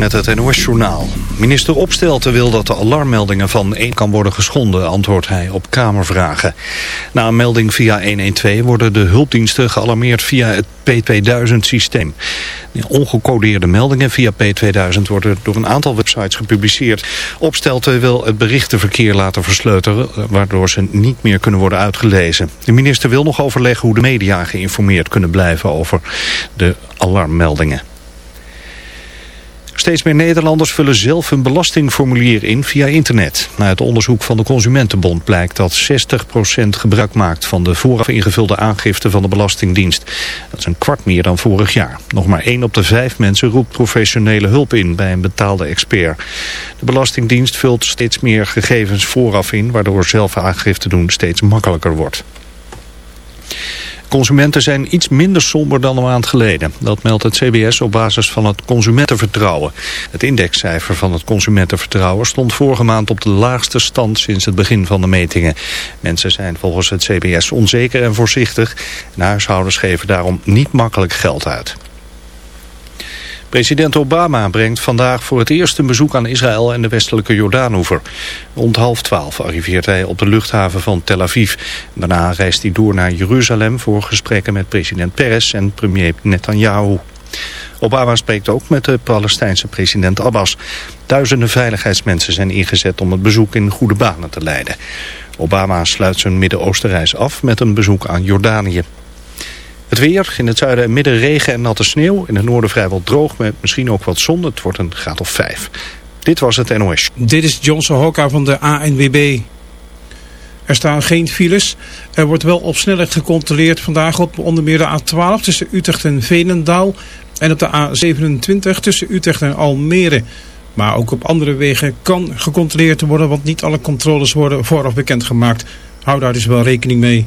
met het NOS-journaal. Minister Opstelten wil dat de alarmmeldingen van 1 kan worden geschonden, antwoordt hij op Kamervragen. Na een melding via 112 worden de hulpdiensten gealarmeerd via het P2000-systeem. Ongecodeerde meldingen via P2000 worden door een aantal websites gepubliceerd. Opstelten wil het berichtenverkeer laten versleutelen, waardoor ze niet meer kunnen worden uitgelezen. De minister wil nog overleggen hoe de media geïnformeerd kunnen blijven over de alarmmeldingen. Steeds meer Nederlanders vullen zelf hun belastingformulier in via internet. Na het onderzoek van de Consumentenbond blijkt dat 60% gebruik maakt van de vooraf ingevulde aangifte van de Belastingdienst. Dat is een kwart meer dan vorig jaar. Nog maar 1 op de 5 mensen roept professionele hulp in bij een betaalde expert. De Belastingdienst vult steeds meer gegevens vooraf in, waardoor zelf aangifte doen steeds makkelijker wordt. Consumenten zijn iets minder somber dan een maand geleden. Dat meldt het CBS op basis van het consumentenvertrouwen. Het indexcijfer van het consumentenvertrouwen stond vorige maand op de laagste stand sinds het begin van de metingen. Mensen zijn volgens het CBS onzeker en voorzichtig. En huishoudens geven daarom niet makkelijk geld uit. President Obama brengt vandaag voor het eerst een bezoek aan Israël en de westelijke Jordaanoever. Rond half twaalf arriveert hij op de luchthaven van Tel Aviv. Daarna reist hij door naar Jeruzalem voor gesprekken met president Peres en premier Netanyahu. Obama spreekt ook met de Palestijnse president Abbas. Duizenden veiligheidsmensen zijn ingezet om het bezoek in goede banen te leiden. Obama sluit zijn Midden-Oostenreis af met een bezoek aan Jordanië. Het weer, in het zuiden en midden regen en natte sneeuw. In het noorden vrijwel droog met misschien ook wat zon. Het wordt een graad of 5. Dit was het NOS. Dit is Johnson Hokka van de ANWB. Er staan geen files. Er wordt wel op snelheid gecontroleerd vandaag op onder meer de A12 tussen Utrecht en Veenendaal. En op de A27 tussen Utrecht en Almere. Maar ook op andere wegen kan gecontroleerd worden, want niet alle controles worden vooraf bekendgemaakt. Hou daar dus wel rekening mee.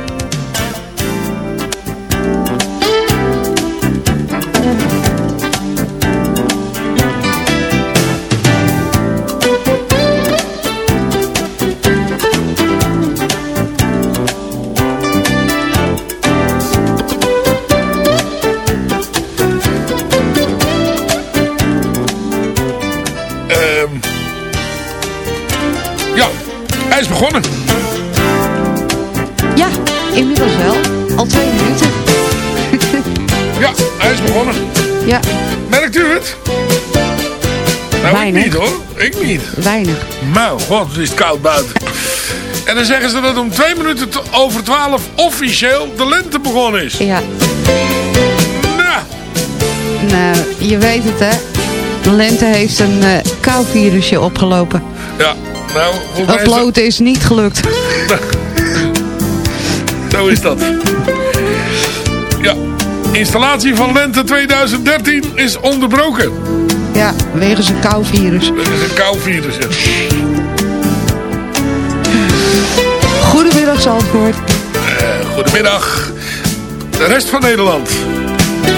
Niet. weinig. Maar god, het is koud buiten. En dan zeggen ze dat om twee minuten te- over twaalf officieel de lente begonnen is. Ja, Nou, nou, je weet het hè. De lente heeft een eh koudvirusje opgelopen. ja. Nou, is dat- Uploaden is niet gelukt. Nou, Zo is dat. Ja, installatie van lente 2013 is onderbroken. Ja, wegens een kouvirus. Is een koudvirus. Ja. Goedemiddag Zandvoort. Eh, goedemiddag. De rest van Nederland.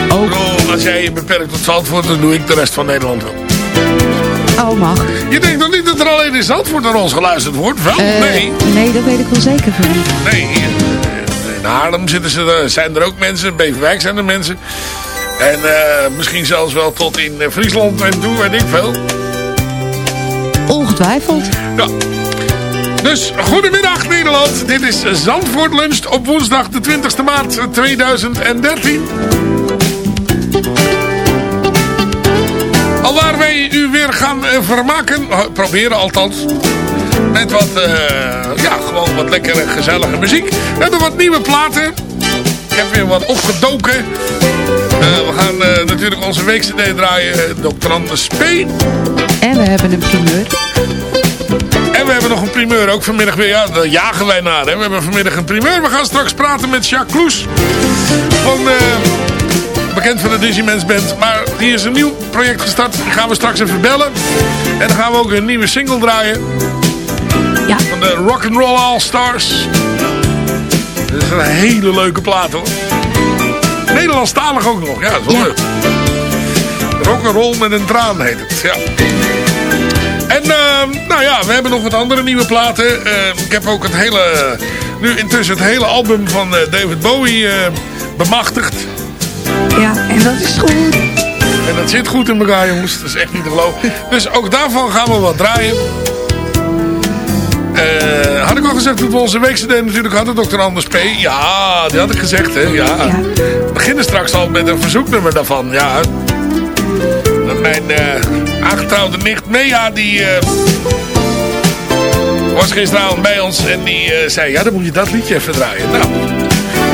Ook. Als jij je beperkt tot Zandvoort, dan doe ik de rest van Nederland wel. Oh, mag. Je denkt toch niet dat er alleen in Zandvoort naar ons geluisterd wordt? Wel? Eh, nee. Nee, dat weet ik wel zeker van. Nee. eh, In Haarlem zitten ze, zijn er ook mensen. In Beverwijk zijn er mensen. En eh, misschien zelfs wel tot in eh, Friesland en toe, weet ik veel. Ongetwijfeld. Ja. Dus, goedemiddag Nederland. Dit is Zandvoort Lunch op woensdag de 20e maart 2013. Alwaar wij u weer gaan eh, vermaken. Proberen althans. Met wat, ja, gewoon wat lekkere gezellige muziek. We hebben wat nieuwe platen. Ik heb weer wat opgedoken. Eh, we gaan eh, natuurlijk onze weekcd draaien. Dr. Anders P. En we hebben een primeur. En we hebben nog een primeur ook vanmiddag weer. Ja, daar jagen wij naar. Hè. We hebben vanmiddag een primeur. We gaan straks praten met Jacques Kloes. Van, eh, bekend van de Digimens Band. Maar die is een nieuw project gestart. Die gaan we straks even bellen. En dan gaan we ook een nieuwe single draaien. Ja. Van de Rock'n'Roll All Stars. Dat is een hele leuke plaat hoor. Nederlandstalig ook nog. Ja, dat is wel leuk. Rock'n'Roll met een traan heet het. Ja. En ehm, nou ja, we hebben nog wat andere nieuwe platen. Eh, ik heb ook het hele, nu intussen het hele album van eh, David Bowie eh, bemachtigd. Ja, en dat is goed. En dat zit goed in elkaar jongens, dat is echt niet te geloven. Dus ook daarvan gaan we wat draaien. Eh, had ik al gezegd dat we onze weekcd natuurlijk hadden, Dr. Anders P. Ja, die had ik gezegd, hè. Ja. Ja. We beginnen straks al met een verzoeknummer daarvan, ja. Mijn eh, aangetrouwde nicht Mea, die eh, was gisteravond bij ons en die eh, zei, ja, dan moet je dat liedje even draaien. Nou,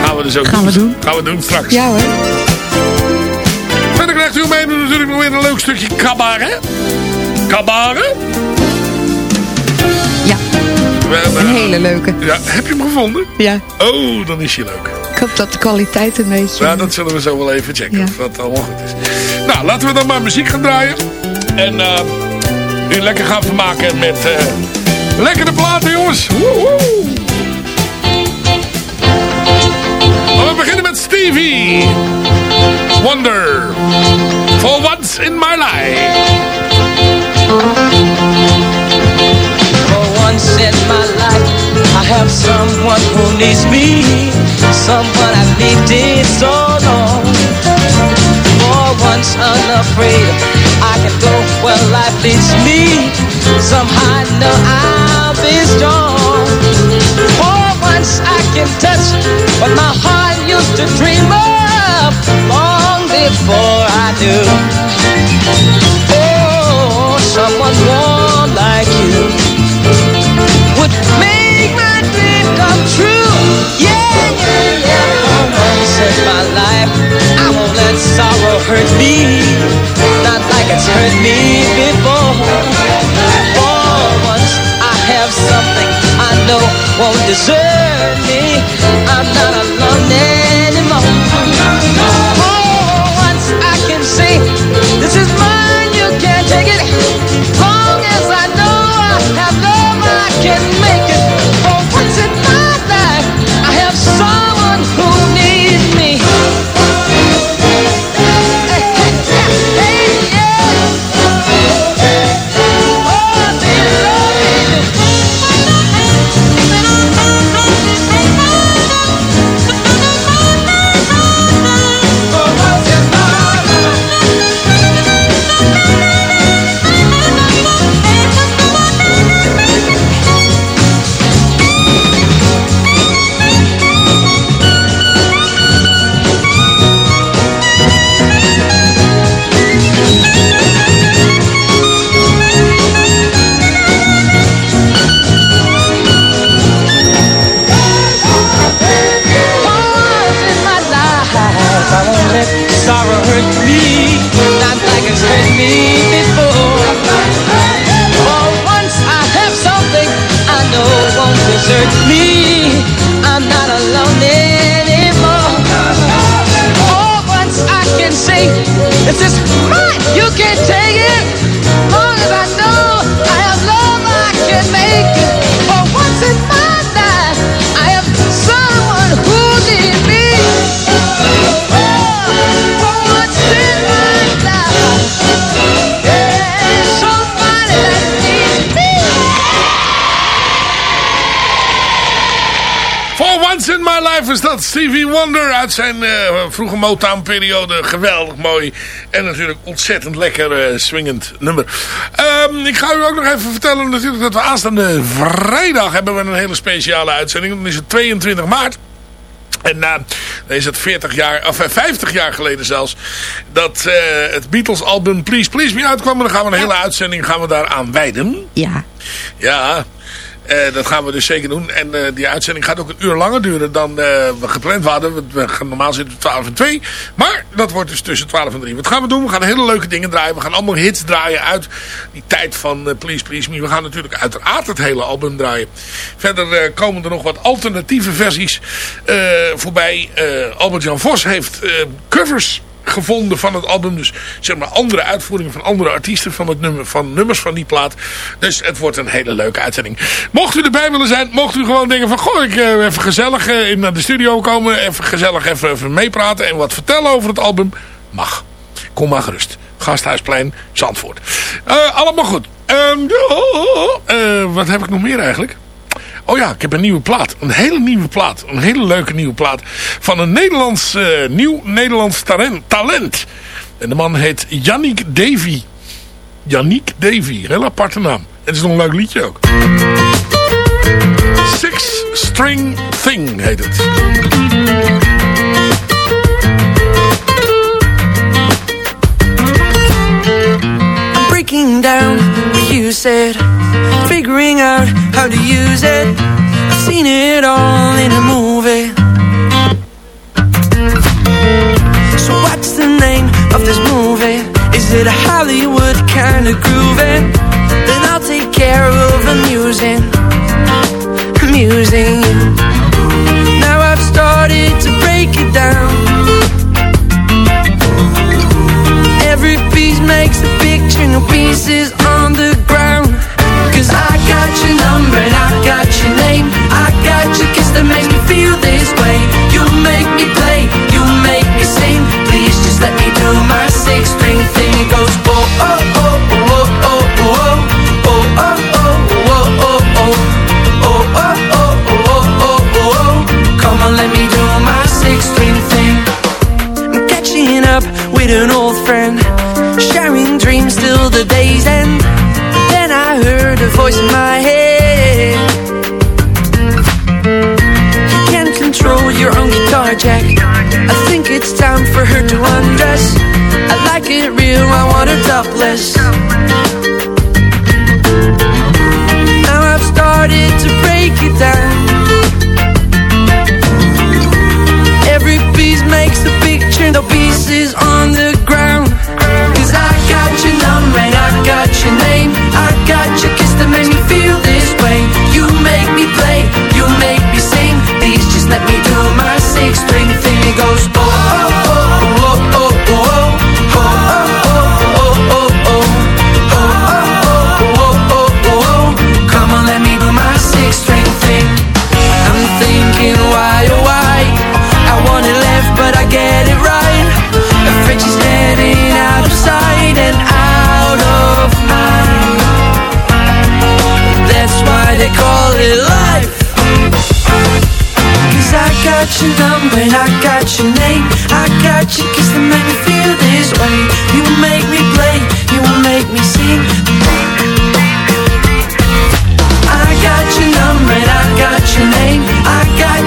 gaan we dus ook Gaan we doen. Gaan we doen straks. Ja hoor. Verder krijgt u mij natuurlijk nog weer een leuk stukje cabaret. Cabaret? Ja, een hele leuke. Ja, heb je hem gevonden? Ja, Oh, dan is hij leuk. Ik hoop dat de kwaliteit een beetje... Ja, dat zullen we zo wel even checken Ja. of dat allemaal goed is. Nou, laten we dan maar muziek gaan draaien. En eh, u lekker gaan vermaken met eh, lekkere platen, jongens. Woehoe. We beginnen met Stevie. Wonder. For once in my life. Once in my life, I have someone who needs me, someone I've needed so long. For once unafraid, I can go where life leads me. Somehow I know I'll be strong. For once I can touch what my heart used to dream of long before I knew. Oh, someone would make my dream come true. Yeah, yeah, yeah. My life, I won't let sorrow hurt me, not like it's hurt me before. For once, I have something I know won't desert me. I'm not alone anymore. For once, I can say, this is mine, you can't take it. Long as I know I have love, I can vroege Motown-periode. Geweldig mooi. En natuurlijk ontzettend lekker eh, swingend nummer. Ehm, ik ga u ook nog even vertellen natuurlijk dat we aanstaande vrijdag hebben we een hele speciale uitzending. Dan is het 22 maart. En eh, dan is het 40 jaar, of eh, 50 jaar geleden zelfs, dat eh, het Beatles album Please Please Me uitkwam. En dan gaan we een hele uitzending gaan we daar aan wijden. Ja. Ja, eh, dat gaan we dus zeker doen. En eh, die uitzending gaat ook een uur langer duren dan eh, we gepland hadden. We, gaan normaal zitten we 12 en 2. Maar dat wordt dus tussen 12 en 3. Wat gaan we doen? We gaan hele leuke dingen draaien. We gaan allemaal hits draaien uit die tijd van Please Please Me. We gaan natuurlijk uiteraard het hele album draaien. Verder komen er nog wat alternatieve versies voorbij. Albert-Jan Vos heeft covers gevonden van het album. Dus zeg maar andere uitvoeringen van andere artiesten van, het nummer, van nummers van die plaat. Dus het wordt een hele leuke uitzending. Mocht u erbij willen zijn, mocht u gewoon denken van... Goh, ik eh, even gezellig in naar de studio komen. Even gezellig even, meepraten en wat vertellen over het album. Mag. Kom maar gerust. Gasthuisplein, Zandvoort. Eh, allemaal goed. Ehm, eh, wat heb ik nog meer eigenlijk? Oh ja, ik heb een nieuwe plaat. Een hele nieuwe plaat. Een hele leuke nieuwe plaat. Van een Nederlands, eh, nieuw Nederlands talent. En de man heet Yannick Davy. Yannick Davy. Heel aparte naam. Het is nog een leuk liedje ook. Six String Thing heet het. I'm breaking down you said, figuring out how to use it. I've seen it all in a movie. So what's the name of this movie? Is it a Hollywood kind of groovy? Then I'll take care of amusing, amusing you. Now I've started to break it down. Every piece makes a picture, no pieces on the ground. Got your number and I got your name. I got your kiss that makes me feel this way. You make me play, you make me sing. Please just let me do my six string thing. It goes oh oh oh oh oh oh oh oh oh oh oh oh oh oh oh oh oh oh oh. Come on, let me do my six string thing. I'm catching up with an old friend Sharing dreams till the day's end voice in my head. You can't control your own guitar jack. I think it's time for her to undress. I like it real, I want her topless they call it life. Cause I got your number and I got your name. I got your kiss that make me feel this way. You make me play, you make me sing. I got your number and I got your name. I got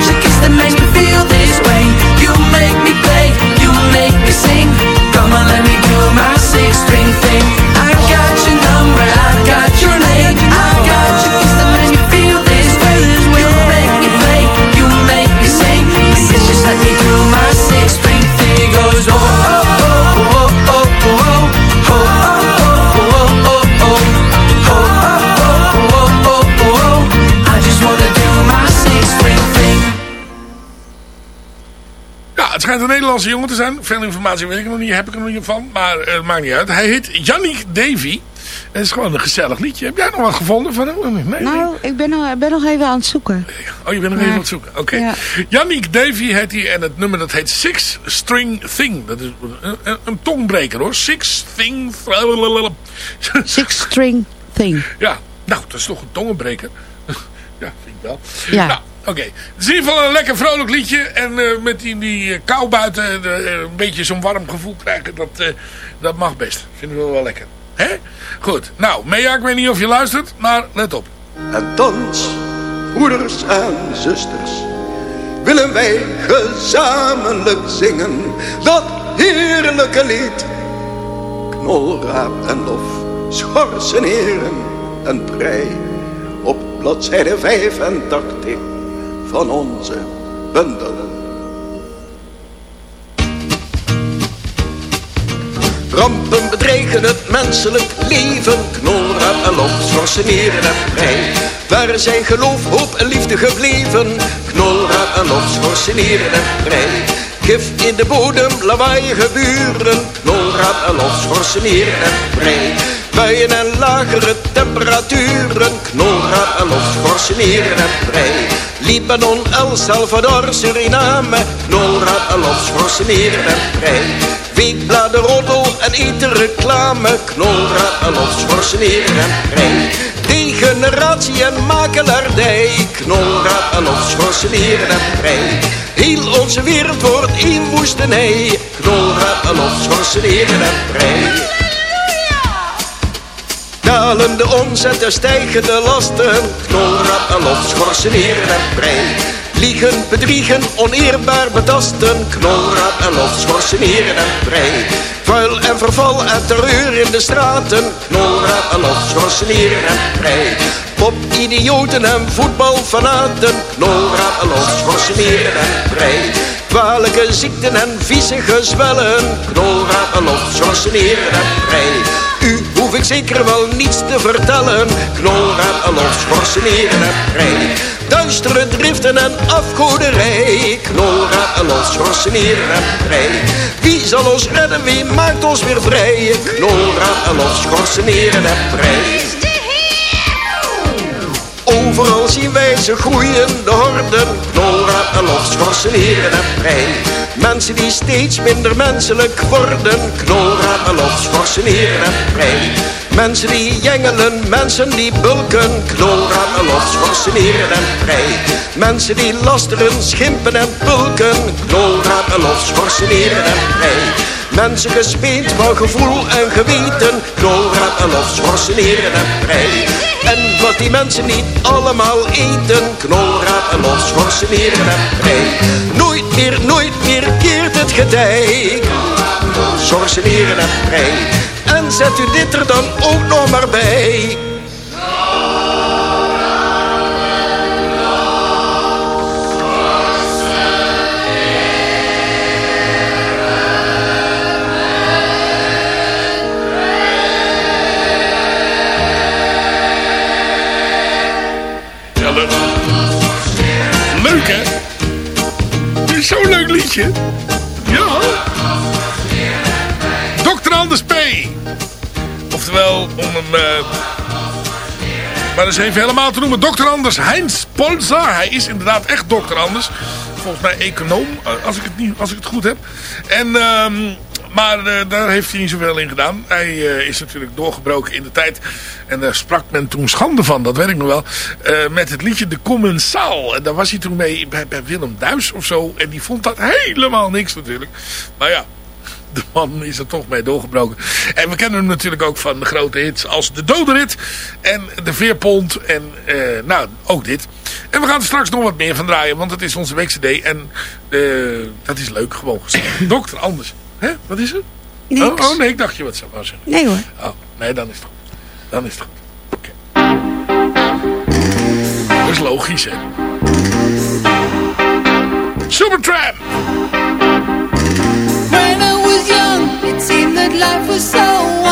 makes me feel this way. You make me play, you make me sing. Come on, let me do my six string thing het schijnt een Nederlandse jongen te zijn. Veel informatie weet ik nog niet, heb ik er nog niet van. Maar eh, het maakt niet uit. Hij heet Yannick Davy. Het is gewoon een gezellig liedje. Heb jij nog wat gevonden van hem? Nee. Nou, ik ben nog, ben nog even aan het zoeken. Oh, je bent nog Ja. even aan het zoeken. Oké. Ja. Yannick Davy heet hij. En het nummer dat heet Six String Thing. Dat is een tongbreker hoor. Six Thing. Six String Thing. Ja, nou, dat is toch een tongenbreker. ja, vind ik wel. Ja. Nou, Oké. Het is in ieder geval een lekker vrolijk liedje. En eh, met die, die eh, kou buiten eh, een beetje zo'n warm gevoel krijgen. Dat, dat mag best. Vinden we wel lekker. Hè? Goed. Nou, Mea, ik weet niet of je luistert. Maar let op. En thans, broeders en zusters, willen wij gezamenlijk zingen dat heerlijke lied. Knolraap en lof, schorsen heren en prei, op bladzijde 85 van onze bundel. Rampen bedreigen het menselijk leven, knolraap en lof, schorsen heren en prei. Waar zijn geloof, hoop en liefde gebleven, knolraap en lof, schorsen heren en prei. Gif in de bodem, lawaaiige buren, knolraap en lof, schorsen heren en prei. Buien en lagere temperaturen, knolraap en lof, schorsen heren en prei. Libanon, El Salvador, Suriname, lof, schorsen heren en prei. Weekbladen, roddel en eten reclame, knolraad en lof, schorseneren en prei. Degeneratie en makelaardij, knolraad en lof, schorseneren en. Heel onze wereld wordt één woestenij, knolraad en lof, schorseneren en prei. Dalende omzet en stijgende lasten, knolraad en lof, en prei. Liegen, bedriegen, oneerbaar betasten, knolraad en lof, en prei. Vuil en verval en terreur in de straten, knolraad en lof, en prei. Pop-idioten en voetbalfanaten, knolraad en lof, en prei. Kwalijke ziekten en vieze gezwellen, knolraad en lof, en prei. U hoef ik zeker wel niets te vertellen, knolraad en lof, schorseneren en prei. Duistere driften en afgoderij, knolraad en lof, schorseneren en prei. Wie zal ons redden, wie maakt ons weer vrij, knolraad en lof, schorseneren en prei. Overal zien wij ze groeien, de horden, knolraad en lof, schorseneren en prei. Mensen die steeds minder menselijk worden, knolraad en lof, schorseneren en prei. Mensen die jengelen, mensen die bulken, knolraad en lof, schorseneren en prei. Mensen die lasteren, schimpen en pulken, knolraad en lof, schorseneren en prei. Mensen gespeend van gevoel en geweten, knolraad en lof, en prei. En wat die mensen niet allemaal eten, knolraad en lof, en prei. Nooit meer, nooit meer keert het getij, schorseneren en prei. En zet u dit er dan ook nog maar bij. Leuk? Dit is zo'n leuk liedje. Ja. Dr. Anders P. Oftewel, om hem... eh, maar eens even helemaal te noemen. Dr. Anders Heinz Polzer. Hij is inderdaad echt Dr. Anders. Volgens mij econoom, eh, als ik het, niet, als ik het goed heb. En... ehm, maar eh, daar heeft hij niet zoveel in gedaan. Hij eh, is natuurlijk doorgebroken in de tijd. En daar sprak men toen schande van, dat weet ik nog wel. eh, met het liedje De Commensaal. En daar was hij toen mee bij, bij Willem Duis of zo. En die vond dat helemaal niks natuurlijk. Maar ja, de man is er toch mee doorgebroken. En we kennen hem natuurlijk ook van de grote hits als De Doderit. En De Veerpont. En nou, ook dit. En we gaan er straks nog wat meer van draaien. Want het is onze weekse day. En dat is leuk gewoon gezegd. Dokter Anders. Hè? Wat is er? Niks. Oh, oh nee, ik dacht je wat zou wou zeggen. Nee hoor. Oh, nee, dan is het goed. Dan is het goed. Oké. Dat is logisch, hè. Supertramp! When I was young, it seemed that life was so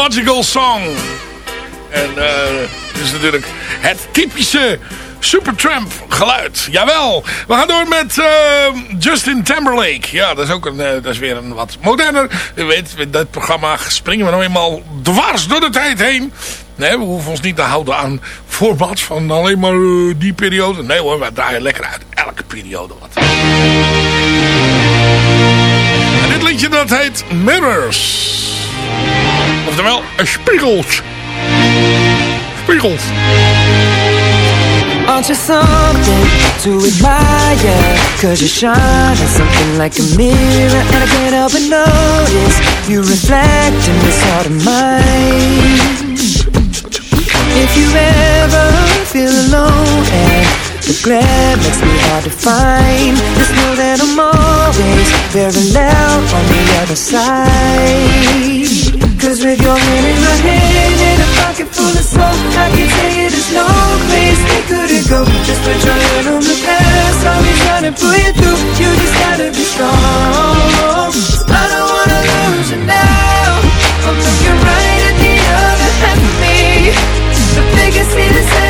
Logical Song. En eh het is natuurlijk het typische Supertramp geluid. Jawel. We gaan door met eh, Justin Timberlake. Ja, dat is ook een, eh, dat is weer een wat moderner. U weet, met dat programma springen we nou eenmaal dwars door de tijd heen. Nee, we hoeven ons niet te houden aan formats van alleen maar die periode. Nee hoor, we draaien lekker uit elke periode wat. En dit liedje dat heet Mirrors. Er Oftewel, een spiegeltje. Spiegels. Aren't you something to admire? Cause you shine at something like a mirror And I can't help but notice You reflect in this heart of mine If you ever feel alone And the glare makes me hard to find Just know that I'm always parallel on the other side Cause with your hand in my hand and a pocket full of soul I can tell you there's no place we couldn't go. Just put your hand on the past I'll be trying to pull you through. You just gotta be strong. I don't wanna lose you now. I'm looking right at the other half of me. The biggest see set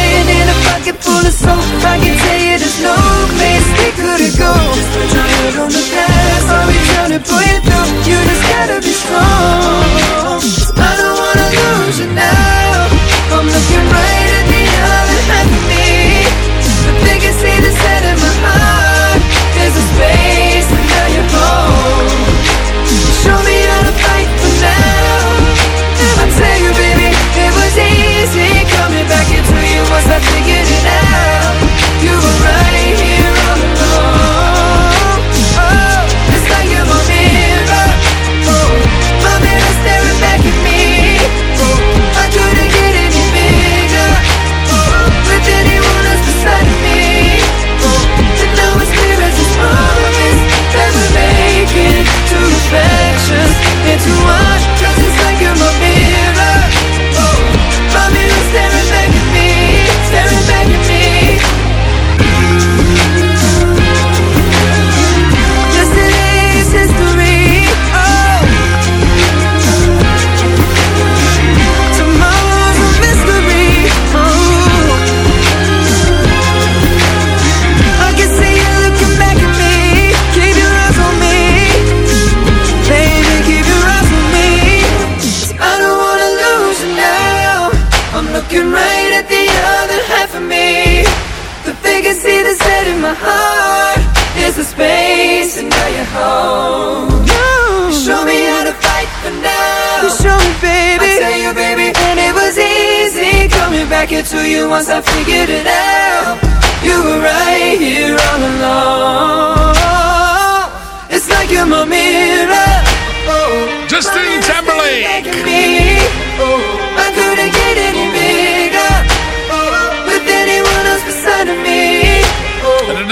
pocket full of soap I can tell you there's no place we couldn't go put your head on the past I'll be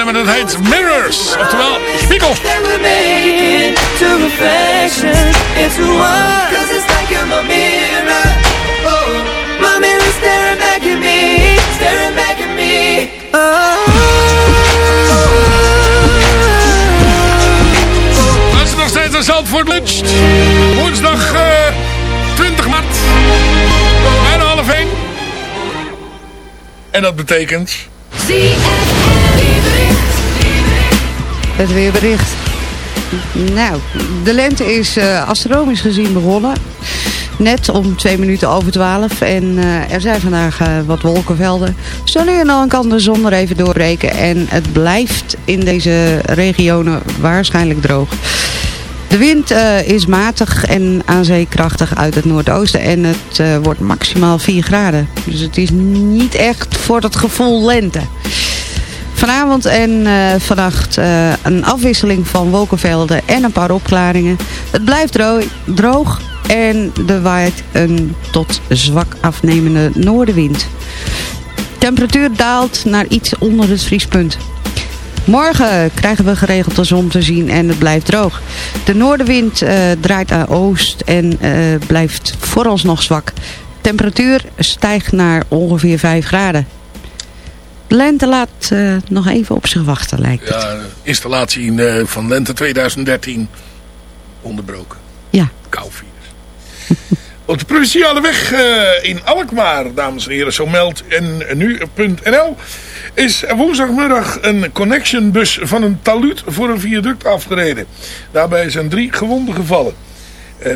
en dat heet Mirrors, oftewel Spiegel. Was oh. nog steeds een Zandvoort Lunch. Woensdag eh, uh, 20 maart. Bijna half 1. En dat betekent... ZFM. Het weerbericht. Nou, de lente is uh, astronomisch gezien begonnen. Net om twee minuten over twaalf. En uh, er zijn vandaag uh, wat wolkenvelden. Zo nu en dan kan de zon er even doorbreken. En het blijft in deze regionen waarschijnlijk droog. De wind is matig en aan krachtig uit het noordoosten. En het wordt maximaal 4 graden. Dus het is niet echt voor het gevoel lente. Vanavond en uh, vannacht een afwisseling van wolkenvelden en een paar opklaringen. Het blijft dro droog en er waait een tot zwak afnemende noordenwind. Temperatuur daalt naar iets onder het vriespunt. Morgen krijgen we geregeld de zon te zien en het blijft droog. De noordenwind uh, draait naar oost en uh, blijft vooralsnog zwak. Temperatuur stijgt naar ongeveer 5 graden. Lente laat uh, nog even op zich wachten, lijkt het. Ja, installatie in, van lente 2013 onderbroken. Ja. Koudvirus. Op de provinciale weg uh, in Alkmaar, dames en heren, zo meldt en nu.nl, is woensdagmiddag een connectionbus van een taluut voor een viaduct afgereden. Daarbij zijn drie gewonden gevallen.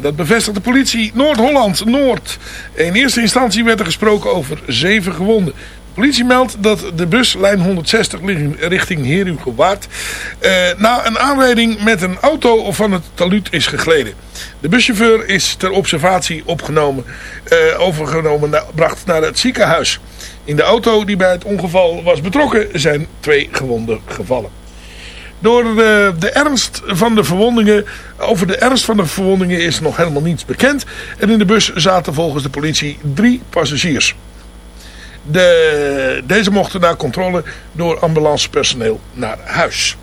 Dat bevestigt de politie Noord-Holland-Noord. In eerste instantie werd er gesproken over zeven gewonden. Politie meldt dat de bus lijn 160 richting Herugewaard uh, na een aanrijding met een auto van het taluut is gegleden. De buschauffeur is ter observatie opgenomen, uh, overgenomen, na, bracht naar het ziekenhuis. In de auto die bij het ongeval was betrokken zijn twee gewonden gevallen. Door de, de, ernst van de verwondingen, over de ernst van de verwondingen is nog helemaal niets bekend. En in de bus zaten volgens de politie drie passagiers. De, deze mochten na controle door ambulancepersoneel naar huis.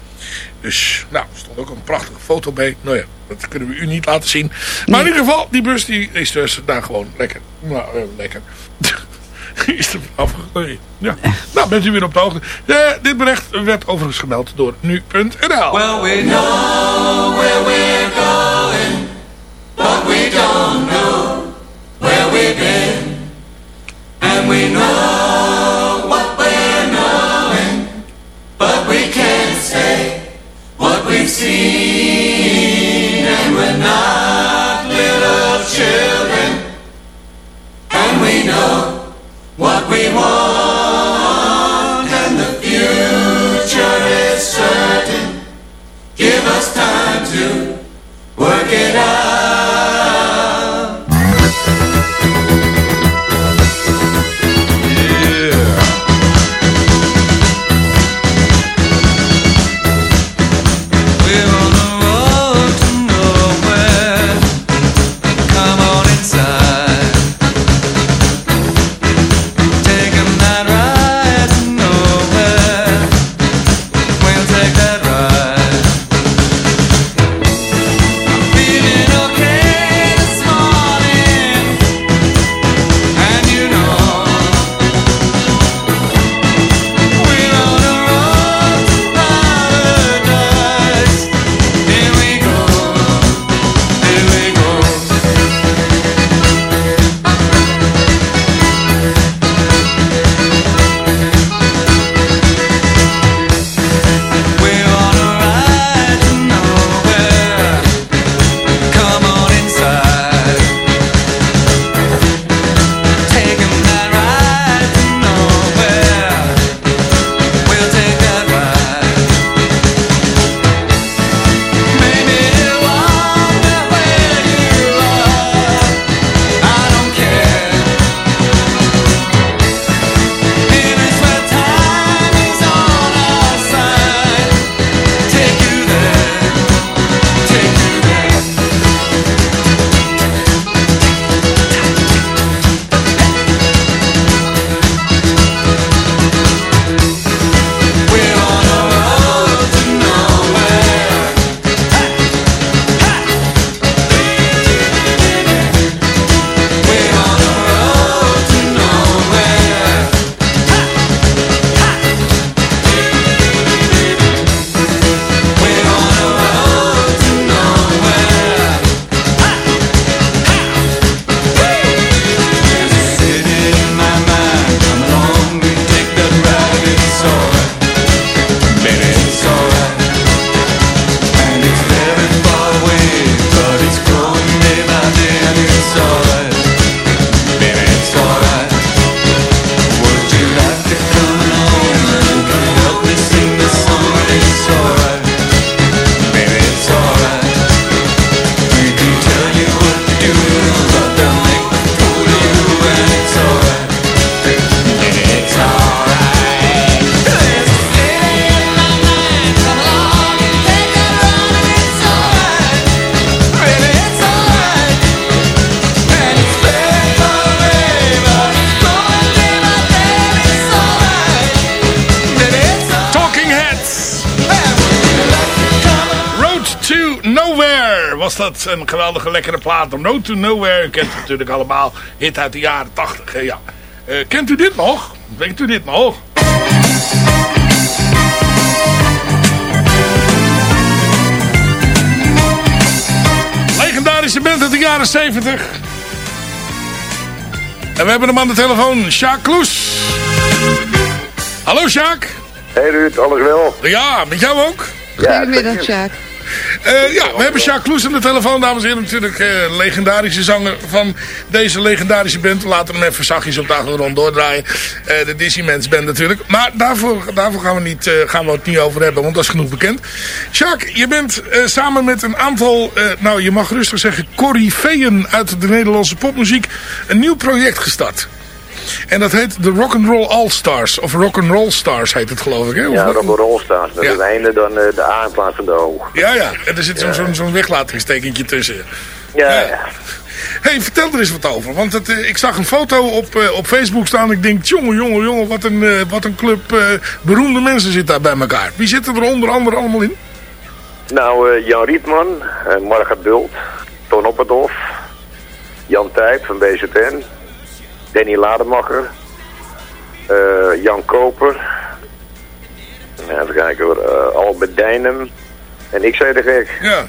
Dus, nou, er stond ook een prachtige foto bij. Nou ja, dat kunnen we u niet laten zien. Maar in ieder geval, die bus die is dus daar gewoon lekker. Nou, uh, lekker. is er afgegleden. Ja. Nou, bent u weer op de hoogte. Uh, dit bericht werd overigens gemeld door nu.nl. Well, we know where we're going, but we don't we know what we're knowing, but we can't say what we've seen. And we're not little children, and we know what we want, and the future is certain. Give us time to een geweldige lekkere plaat. Road to Nowhere. U kent het natuurlijk allemaal. Hit uit de jaren 80. hè, ja. Eh, kent u dit nog? Weet u dit nog? Legendarische band uit de jaren 70. En we hebben hem aan de telefoon. Sjaak Kloes. Hallo Sjaak. Hey Ruud, alles wel? Ja, met jou ook? Goedemiddag, Sjaak. Eh, ja, we hebben Jacques Kloes aan de telefoon, dames en heren. Natuurlijk eh, legendarische zanger van deze legendarische band. We laten hem even zachtjes op de achtergrond doordraaien. Eh, de Disneymans band natuurlijk. Maar daarvoor, daarvoor gaan, we niet, gaan we het niet over hebben, want dat is genoeg bekend. Jacques, je bent samen met een aantal, nou je mag rustig zeggen, corifeeën uit de Nederlandse popmuziek een nieuw project gestart. En dat heet de Rock'n'Roll All-Stars. Of Rock'n'Roll Stars heet het geloof ik, hè? Of Ja, rock'n'roll staat. Met Ja. het einde dan eh, de A in plaats van de O. Ja, ja. En er zit zo'n zo'n tussen. Ja, ja. hey, vertel er eens wat over. Want het, eh, ik zag een foto op, eh, op Facebook staan. Ik denk, jongen, jongen, jongen, wat een, wat een club beroemde mensen zit daar bij elkaar. Wie zitten er onder andere allemaal in? Nou, Jan Rietman, Margaret Bult, Ton Opperdof, Jan Tijp van BZN, Danny Lademacher, eh, Jan Koper, even kijken hoor, eh, Albert Dijnem en ik zei de gek. Ja.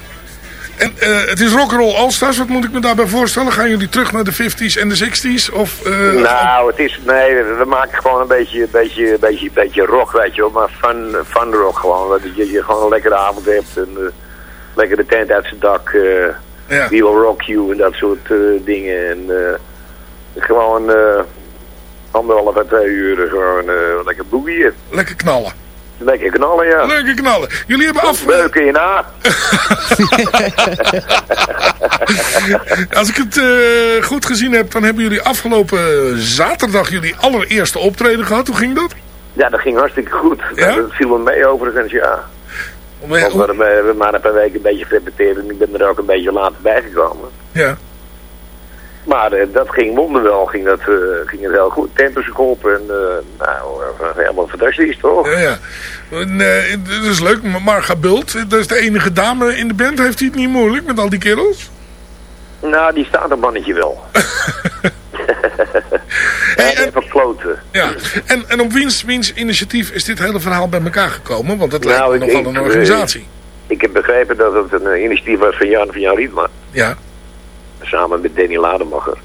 En eh, het is Rock'n'Roll All-Stars. Wat moet ik me daarbij voorstellen? Gaan jullie terug naar de 50s en de 60s? Of, nou, het is, nee, we, maken gewoon een beetje, beetje, beetje, beetje rock, weet je wel, maar fun, fun rock gewoon. Dat je, je gewoon een lekkere avond hebt en uh, lekker de tent uit zijn dak, uh, ja. We Will Rock You en dat soort uh, dingen. En uh, gewoon uh, anderhalf à twee uur gewoon uh, lekker boeien. Lekker knallen. Lekker knallen, ja. Lekker knallen. Jullie hebben af... Beuken in A. Als ik het uh, goed gezien heb, dan hebben jullie afgelopen zaterdag jullie allereerste optreden gehad. Hoe ging dat? Ja, dat ging hartstikke goed. Ja? Dat viel me mee overigens, ja. Want we hebben, we hebben maar een paar weken een beetje gerepeteerd en ik ben er ook een beetje later bij gekomen. Ja. Maar uh, dat ging wonderwel, ging, dat, uh, ging het heel goed. Tempos geholpen en uh, nou, helemaal fantastisch toch? Ja, ja. En, dat is leuk, Marga Bult, dat is de enige dame in de band. Heeft hij het niet moeilijk met al die kerels? Nou, die staat een mannetje wel. hey, en, even kloten. Ja, en, en op wiens, wiens initiatief is dit hele verhaal bij elkaar gekomen? Want dat lijkt nou, me nogal een organisatie. Ik, ik heb begrepen dat het een initiatief was van Jan van Jan. Ja. Samen met Danny Lademacher.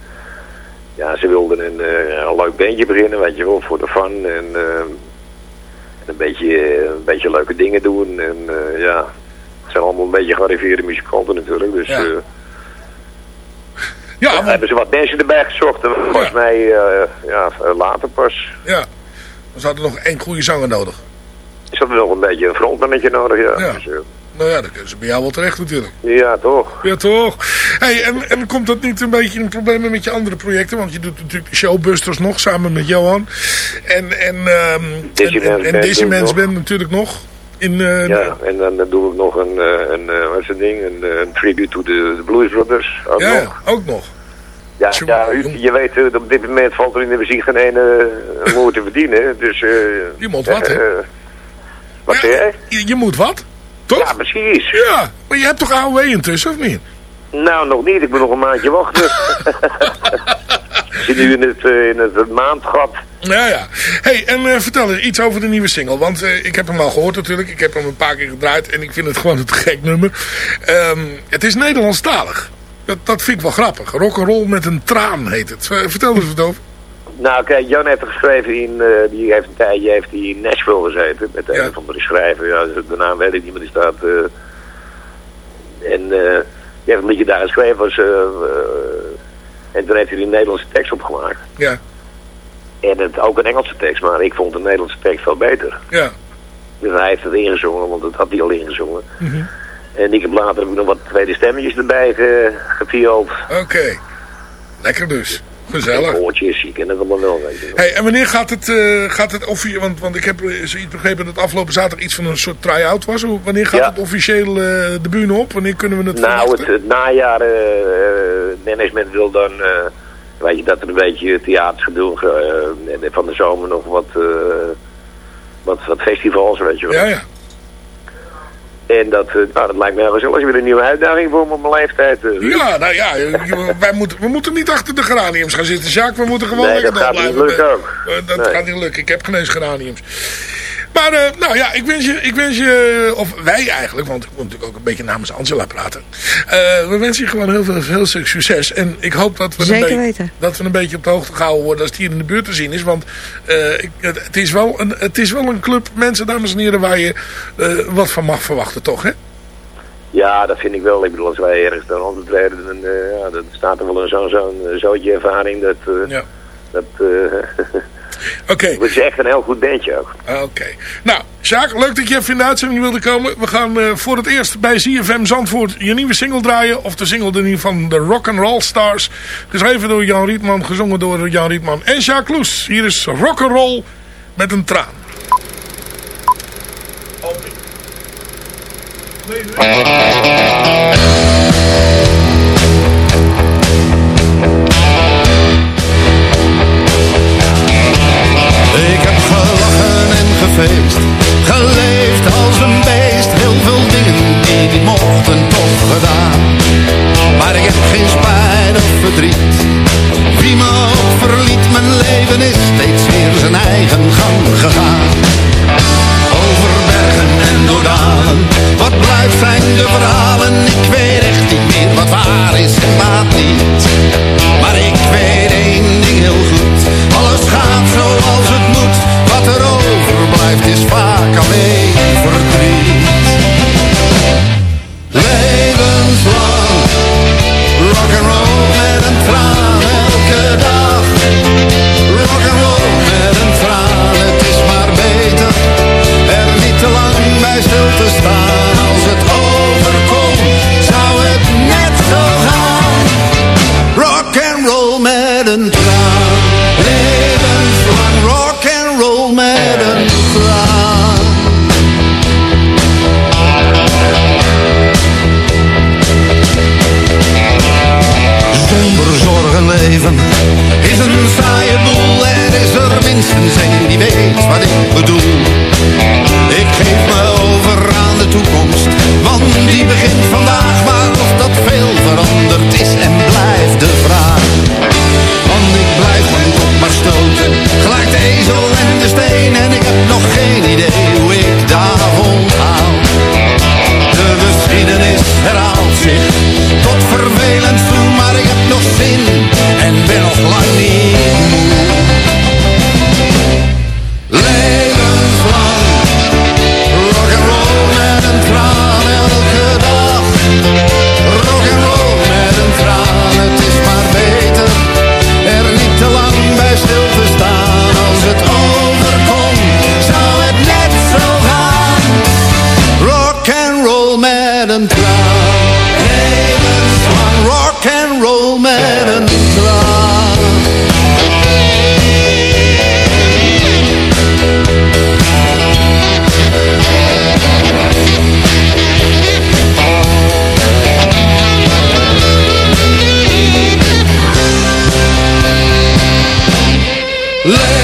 Ja, ze wilden een, uh, een leuk bandje beginnen, weet je wel, voor de fun. En uh, een, beetje, een beetje leuke dingen doen. En uh, ja, het zijn allemaal een beetje gearriveerde muzikanten natuurlijk. Dus ja. ja, maar... hebben ze wat mensen erbij gezocht. En volgens ja. mij ja, later pas. Ja, we hadden nog één goede zanger nodig. Ze hadden nog een beetje een frontmannetje nodig, ja. ja. Dus, nou ja, dan kunnen ze bij jou wel terecht natuurlijk. Ja, toch. Ja, toch. Hey, en, en komt dat niet een beetje in problemen met je andere projecten? Want je doet natuurlijk Showbusters nog samen met Johan. En, en, um, en, en, en Band natuurlijk nog. In, uh, ja, en dan, doe ik nog een, een, een wat is het ding, een, een tribute to the, Blues Brothers. Ook ja, nog. ook nog. Ja, ja u, je weet, op dit moment valt er in de muziek geen ene moer te verdienen. Dus, uh, je moet wat, hè? wat ja, zeg jij? Je, je moet wat? Toch? Ja, precies. Ja, maar je hebt toch AOW intussen, of niet? Nou, nog niet. Ik moet nog een maandje wachten. Ik zit nu in het, uh, in het maandgat. Ja, ja. hey, en uh, vertel eens iets over de nieuwe single. Want uh, ik heb hem al gehoord natuurlijk. Ik heb hem een paar keer gedraaid. En ik vind het gewoon een te gek nummer. Um, het is Nederlandstalig. Dat, dat vind ik wel grappig. Rock'n'roll met een traan heet het. vertel eens wat over. Nou, kijk, Jan heeft er geschreven in, uh, die heeft een tijdje heeft hij in Nashville gezeten. Met ja. een of andere schrijver, ja, de naam weet ik niet, maar die staat... Uh, en uh, die heeft een liedje daar geschreven. Was, en toen heeft hij een Nederlandse tekst opgemaakt. Ja. En het, ook een Engelse tekst, maar ik vond de Nederlandse tekst veel beter. Ja. Dus hij heeft het ingezongen, want dat had hij al ingezongen. Mm -hmm. En ik heb later heb ik nog wat tweede stemmetjes erbij ge. Oké. Okay. Lekker dus. Gezellig. Je kent het allemaal wel. Weet je hey, en wanneer gaat het, uh, gaat het officieel, want, want ik heb zoiets begrepen dat afgelopen zaterdag iets van een soort try-out was. Wanneer gaat ja. het officieel uh, de bühne op? Wanneer kunnen we het Nou, het, het, najaar, uh, management wil dan, weet je, dat er een beetje theaters gedoe en van de zomer nog wat, wat, wat festivals, weet je wel. Ja, ja. En dat, eh, nou, dat lijkt me heel gezellig. weer een nieuwe uitdaging voor me op mijn leeftijd. eh. Ja, nou ja, je- wij moeten, we moeten niet achter de geraniums gaan zitten, Jacques. We moeten gewoon Nee, lekker dat gaat niet blijven. lukken ook. Eh, dat Nee. gaat niet lukken. Ik heb geen eens geraniums. Maar, eh, nou ja, ik wens, je, ik wens je, of wij eigenlijk, want ik moet natuurlijk ook een beetje namens Angela praten. Eh, we wensen je gewoon heel veel, heel veel succes. En ik hoop dat we, Zeker een, beetje- weten. dat we een beetje op de hoogte gehouden worden als het hier in de buurt te zien is. Want eh, ik, het, het is wel een, het is wel een club mensen, dames en heren, waar je eh, wat van mag verwachten, toch? Hè? Ja, dat vind ik wel. Ik bedoel, als wij ergens dan optreden, dan, eh, ja, dan staat er wel een zo'n zo'n zootje ervaring. Dat, eh, Ja. dat, Oké. het is echt een heel goed bandje ook. Oké. Nou, Sjaak, leuk dat je even in de uitzending wilde komen. We gaan eh, voor het eerst bij ZFM Zandvoort je nieuwe single draaien. Of de single van de Rock and Roll Stars. Geschreven door Jan Rietman, gezongen door Jan Rietman en Sjaak Loes. Hier is Rock and Roll met een traan. Gefeest, geleefd als een beest. Heel veel dingen die niet mochten toch gedaan. Maar ik heb geen spijt of verdriet. Wie me ook verliet, mijn leven is steeds weer zijn eigen gang gegaan. Over bergen en door wat blijft zijn de verhalen. Ik weet echt niet meer wat waar is en wat niet. Maar ik weet één ding heel goed, alles gaat zoals overblijft is vaak alleen verdriet. Let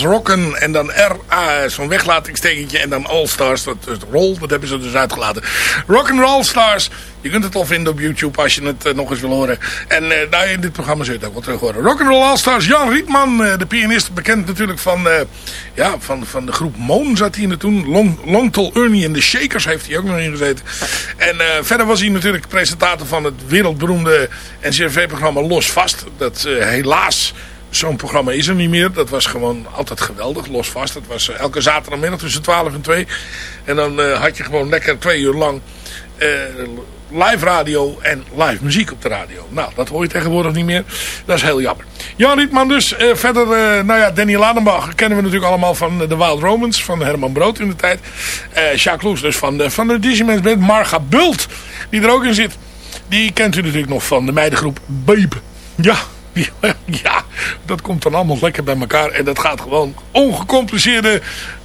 rocken en dan R, zo'n weglaatingstekentje en dan All Stars. Dat, dat roll, dat hebben ze dus uitgelaten. Rock'n'Roll Stars, Je kunt het al vinden op YouTube als je het eh, nog eens wil horen. En uh, nou, in dit programma zul ook wel terug horen. Rock'n'Roll All-Stars, Jan Rietman, uh, de pianist. Bekend natuurlijk van, ja, van, van de groep Moon zat hij in toen. Long, Long Tall Ernie en de Shakers heeft hij ook nog in gezeten. En verder was hij natuurlijk presentator van het wereldberoemde NCRV-programma Los Vast. Dat helaas zo'n programma is er niet meer. Dat was gewoon altijd geweldig, los vast. Dat was elke zaterdagmiddag tussen 12 en 2. En dan uh, had je gewoon lekker twee uur lang uh, live radio en live muziek op de radio. Nou, dat hoor je tegenwoordig niet meer. Dat is heel jammer. Jan Rietman dus. Verder, nou ja, Danny Ladenbach kennen we natuurlijk allemaal van de Wild Romans. Van Herman Brood in de tijd. Jacques Loes dus van de, van de. Marga Bult, die er ook in zit. Die kent u natuurlijk nog van de meidengroep Babe. Ja, ja, dat komt dan allemaal lekker bij elkaar. En dat gaat gewoon ongecompliceerde,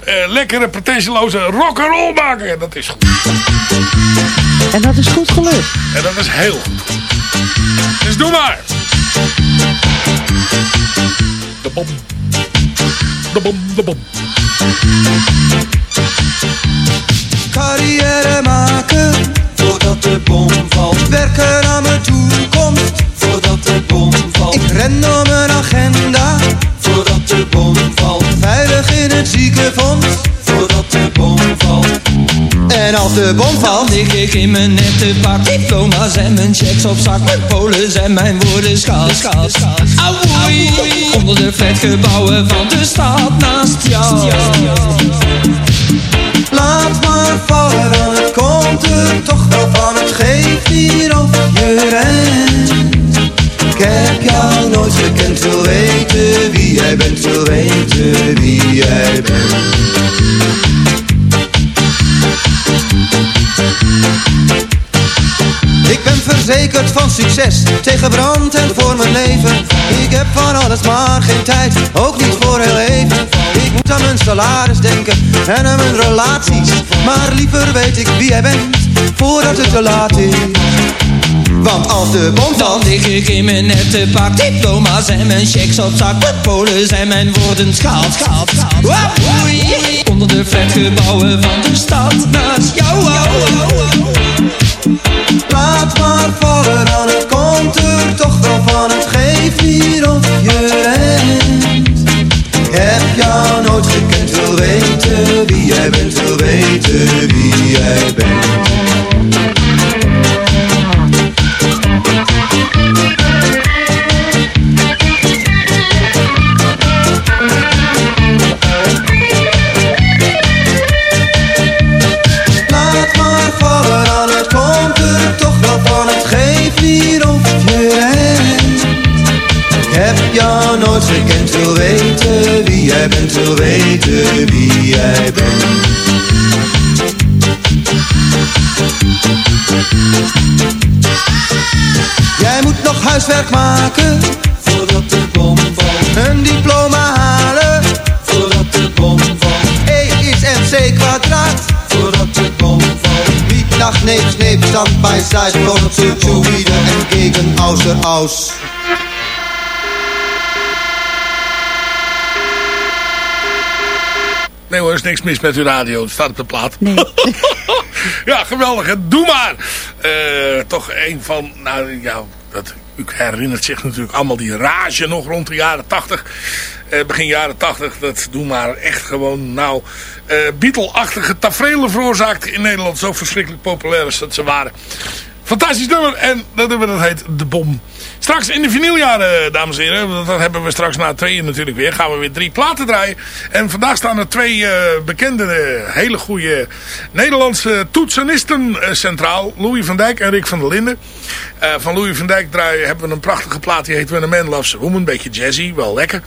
uh, lekkere, pretentieloze rock'n'roll maken. Dat is goed. En dat is goed gelukt. En dat is heel goed. Dus doe maar. De bom. De bom, de bom. Carrière maken, voordat de bom valt. Werken aan mijn toekomst, Ik ren door mijn agenda, voordat de bom valt. Veilig in het ziekenfonds, voordat de bom valt. En als de bom valt, lig ik in mijn nette pak. Diploma's en mijn checks op zak. Mijn polen en mijn woorden schaal, schaal, schaal. Onder de flatgebouwen van de stad naast jou. Laat maar vallen, het komt er toch wel van. Het geeft hier of je rent. Ik heb jou nooit gekend, wil weten wie jij bent, wil weten wie jij bent. Ik ben verzekerd van succes, tegen brand en voor mijn leven. Ik heb van alles maar geen tijd, ook niet voor heel even. Ik moet aan mijn salaris denken en aan mijn relaties. Maar liever weet ik wie jij bent, voordat het te laat is. Want als de bom Dan lig ik in mijn nette pak Diploma's en mijn checks op zak Mijn polen zijn mijn woorden schaal, schaal, schaal Auwoei, Onder de flatgebouwen van de stad naast jou laat maar vallen, dan het komt er toch wel van. Het geeft hier of je rent. Heb jou nooit gekend, wil weten wie jij bent, wil weten wie jij bent. Bent, wil weten wie jij bent. Jij moet nog huiswerk maken voordat de bom valt. Een diploma halen voordat de bom valt. E is MC kwadraat voordat de bom valt. Niet nach neemt neemt stand bij kommt zu zu wieder entgegen außer aus. Nee hoor, er is niks mis met uw radio. Het staat op de plaat. Nee. ja, geweldig. hè. Doe maar. Eh, toch een van, nou ja, dat, u herinnert zich natuurlijk allemaal die rage nog rond de jaren 80. Eh, begin jaren 80. Dat doe maar echt gewoon, nou, eh Beatle-achtige tafereelen veroorzaakt in Nederland. Zo verschrikkelijk populair als dat ze waren. Fantastisch nummer. En dat nummer dat heet De Bom. Straks in de vinyljaren, dames en heren. Dat hebben we straks na tweeën natuurlijk weer. Gaan we weer drie platen draaien. En vandaag staan er twee eh, bekende, hele goede Nederlandse toetsenisten eh, centraal. Louis van Dijk en Rick van der Linden. Eh, van Louis van Dijk draaien, hebben we een prachtige plaat. Die heet When a Man Loves Woman. Beetje jazzy, wel lekker.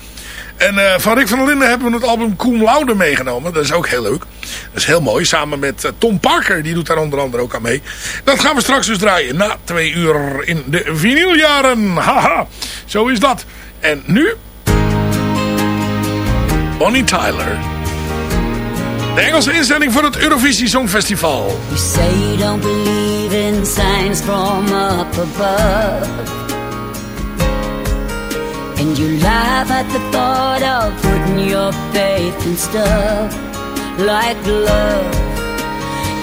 En eh, van Rick van der Linden hebben we het album Koem Laude meegenomen. Dat is ook heel leuk. Dat is heel mooi. Samen met eh, Tom Parker. Die doet daar onder andere ook aan mee. Dat gaan we straks dus draaien. Na twee uur in de vinyljaren. Haha. Zo is dat. En nu... Bonnie Tyler. De Engelse instelling voor het Eurovisie Songfestival. You say you don't believe in signs from up above. And you laugh at the thought of putting your faith in stuff like love.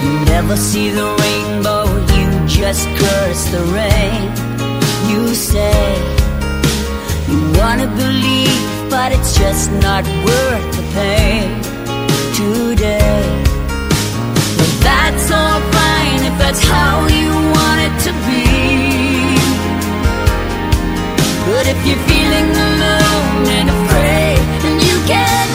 You never see the rainbow, you just curse the rain. You say you wanna believe, but it's just not worth the pain today. Well, that's all fine if that's how you want it to be. But if you're feeling alone and afraid, and you can't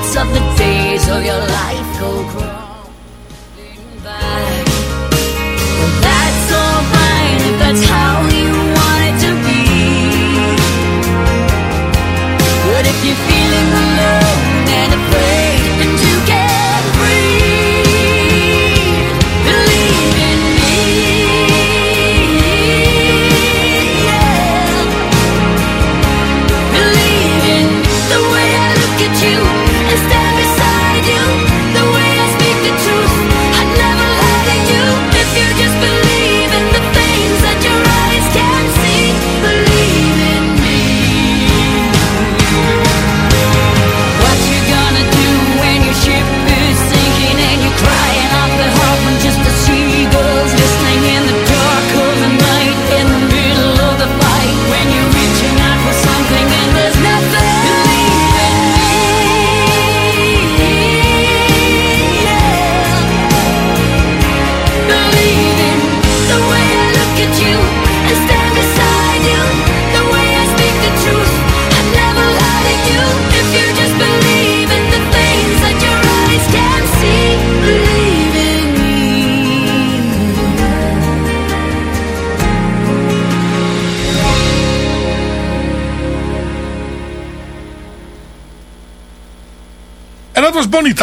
minutes of the days of your life go crawling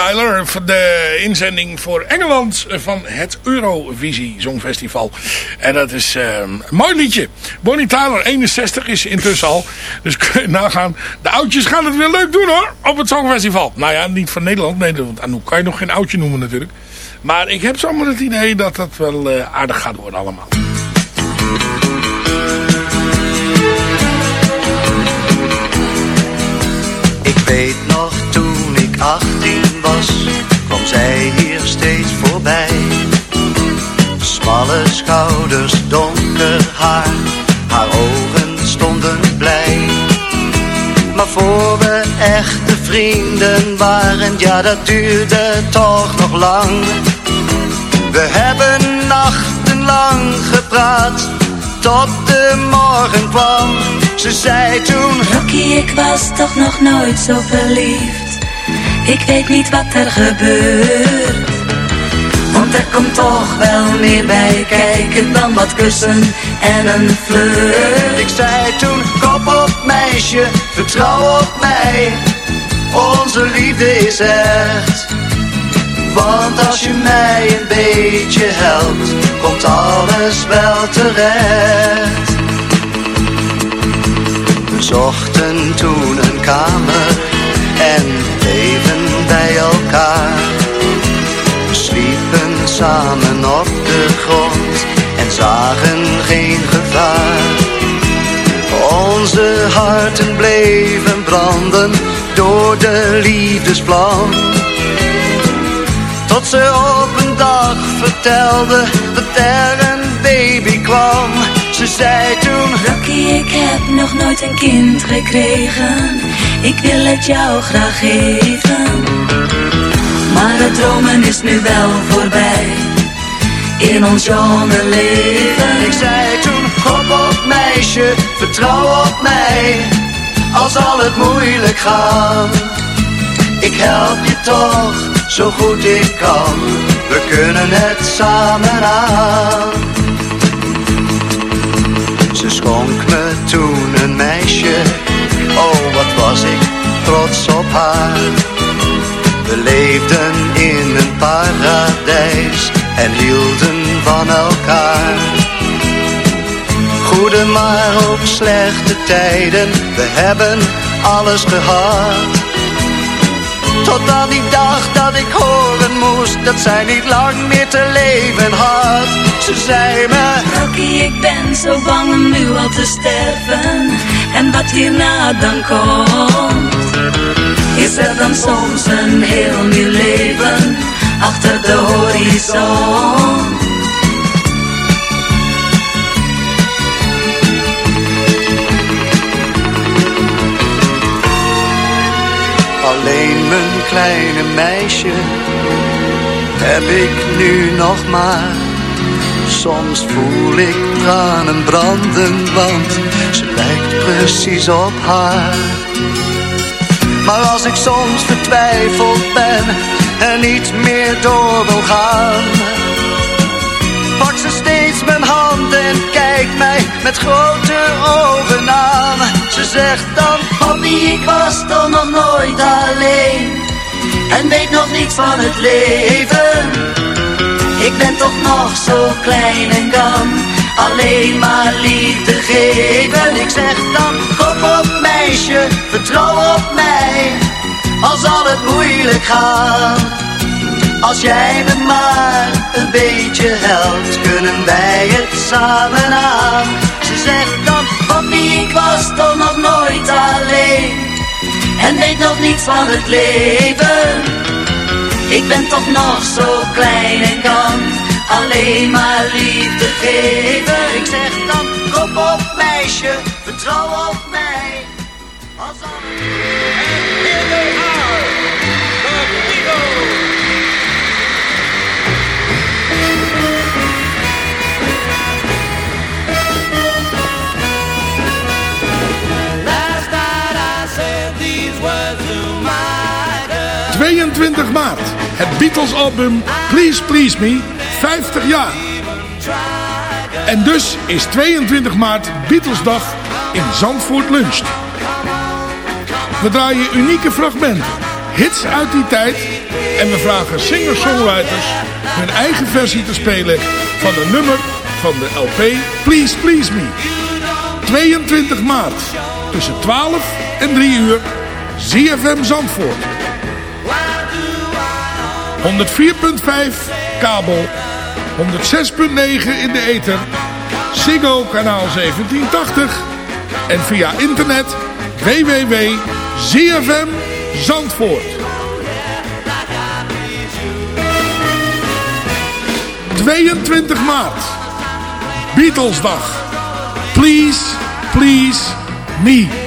Tyler, de inzending voor Engeland van het Eurovisie Songfestival. En dat is eh, een mooi liedje. Bonnie Tyler, 61 is intussen al. Dus kun je nagaan. De oudjes gaan het weer leuk doen hoor, op het Songfestival. Nou ja, niet van Nederland. Nee, want Anouk kan je nog geen oudje noemen natuurlijk. Maar ik heb zomaar het idee dat dat wel eh, aardig gaat worden allemaal. Ik weet nog toen ik 18 was, kwam zij hier steeds voorbij. Smalle schouders, donker haar, haar ogen stonden blij. Maar voor we echte vrienden waren, ja dat duurde toch nog lang. We hebben nachtenlang gepraat, tot de morgen kwam. Ze zei toen... Rocky, ik was toch nog nooit zo verliefd. Ik weet niet wat er gebeurt. Want er komt toch wel meer bij kijken dan wat kussen en een flirt. Ik zei toen, kop op meisje, vertrouw op mij. Onze liefde is echt. Want als je mij een beetje helpt, komt alles wel terecht. We zochten toen een kamer en samen op de grond en zagen geen gevaar. Onze harten bleven branden door de liefdesplan. Tot ze op een dag vertelde dat er een baby kwam. Ze zei toen... Rocky, ik heb nog nooit een kind gekregen. Ik wil het jou graag geven. Maar het dromen is nu wel voorbij. In ons jonge leven. Ik zei toen, kop op meisje, vertrouw op mij. Al zal het moeilijk gaan. Ik help je toch, zo goed ik kan. We kunnen het samen aan. Ze schonk me toen een meisje, oh wat was ik trots op haar. Leefden in een paradijs en hielden van elkaar. Goede maar ook slechte tijden, we hebben alles gehad. Tot aan die dag dat ik horen moest dat zij niet lang meer te leven had. Ze zei me, Rocky, ik ben zo bang om nu al te sterven. En wat hierna dan komt. Is er dan soms een heel nieuw leven achter de horizon? alleen mijn kleine meisje heb ik nu nog maar. Soms voel ik tranen branden, want ze lijkt precies op haar. Maar als ik soms vertwijfeld ben en niet meer door wil gaan, pakt ze steeds mijn hand en kijkt mij met grote ogen aan. Ze zegt dan, Bobby, ik was toch nog nooit alleen En weet nog niets van het leven Ik ben toch nog zo klein en kan Alleen maar liefde geven Ik zeg dan, kop op meisje, vertrouw op mij Al zal het moeilijk gaan Als jij me maar een beetje helpt Kunnen wij het samen aan. Ze zegt dan, Bobby, ik was toch nog nooit alleen. En weet nog niets van het leven. Ik ben toch nog zo klein en kan Alleen maar liefde geven. Ik zeg dan, kop op meisje, vertrouw op 22 maart. Het Beatles album Please Please Me 50 jaar. En dus is 22 maart Beatlesdag in Zandvoort Luncht. We draaien unieke fragmenten, hits uit die tijd. En we vragen singer-songwriters hun eigen versie te spelen van een nummer van de LP Please Please Me. 22 maart tussen 12 en 3 uur. ZFM Zandvoort. 104.5 kabel, 106.9 in de ether, Ziggo kanaal 1780 en via internet www.zfm Zandvoort. 22 maart, Beatlesdag. Please, please, me.